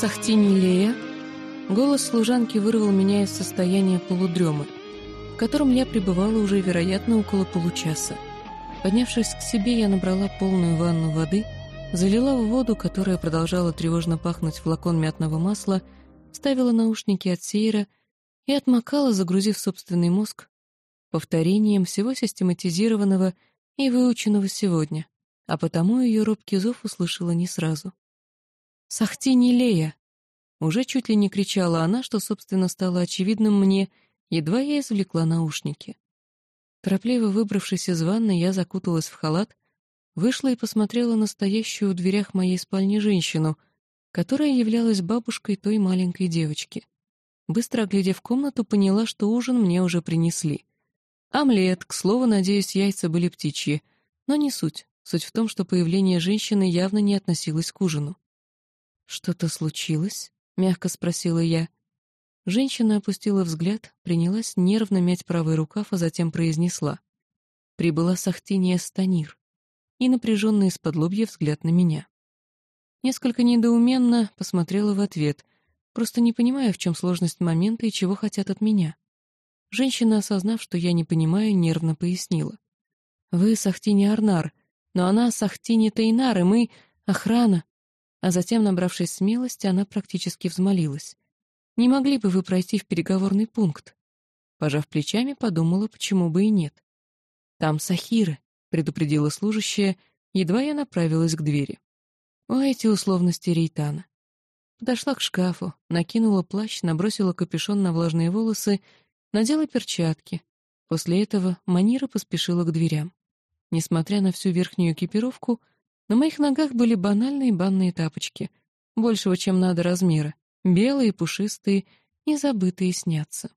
Сахтини Лея. Голос служанки вырвал меня из состояния полудремы, в котором я пребывала уже, вероятно, около получаса. Поднявшись к себе, я набрала полную ванну воды, залила в воду, которая продолжала тревожно пахнуть флакон мятного масла, ставила наушники от сейра и отмокала, загрузив собственный мозг повторением всего систематизированного и выученного сегодня, а потому ее робкий зов услышала не сразу. «Сахти не Лея!» Уже чуть ли не кричала она, что, собственно, стало очевидным мне, едва я извлекла наушники. Торопливо выбравшись из ванны, я закуталась в халат, вышла и посмотрела на стоящую в дверях моей спальни женщину, которая являлась бабушкой той маленькой девочки. Быстро оглядев комнату, поняла, что ужин мне уже принесли. Омлет, к слову, надеюсь, яйца были птичьи, но не суть. Суть в том, что появление женщины явно не относилось к ужину. «Что-то случилось?» — мягко спросила я. Женщина опустила взгляд, принялась нервно мять правый рукав, а затем произнесла. Прибыла Сахтиния Станир. И напряженный из-под лобья взгляд на меня. Несколько недоуменно посмотрела в ответ, просто не понимая, в чем сложность момента и чего хотят от меня. Женщина, осознав, что я не понимаю, нервно пояснила. «Вы Сахтини Арнар, но она Сахтини Тейнар, и мы — охрана». А затем, набравшись смелости, она практически взмолилась. «Не могли бы вы пройти в переговорный пункт?» Пожав плечами, подумала, почему бы и нет. «Там Сахиры», — предупредила служащая, едва я направилась к двери. О, эти условности Рейтана. Подошла к шкафу, накинула плащ, набросила капюшон на влажные волосы надела перчатки. После этого Манира поспешила к дверям. Несмотря на всю верхнюю экипировку, на моих ногах были банальные банные тапочки, большего, чем надо размера, белые, пушистые и забытые снятся.